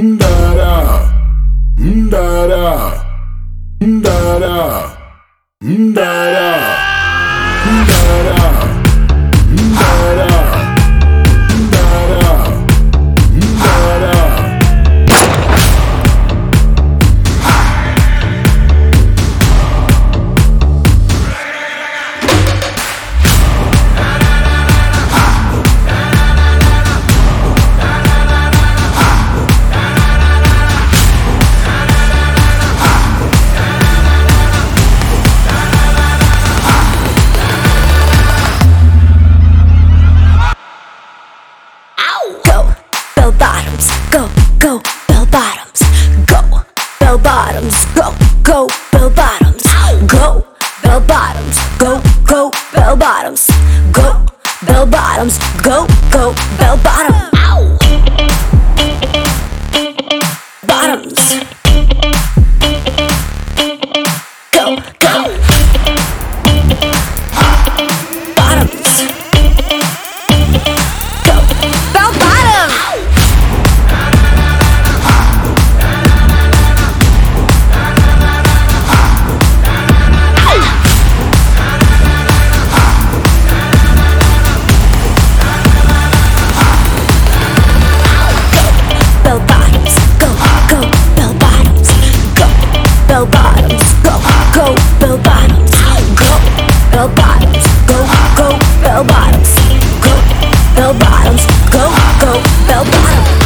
da da da da da da bell bottoms, go, go, bell bottoms, go, bell bottoms, go, go, bell bottoms, go, bell bottoms, go, go, bell bottoms, go, bell bottoms, go, go, bell bottoms. go bell bottoms. Go bell bottoms. Go go bell bottoms. Go bell bottoms. Go go bell bottoms.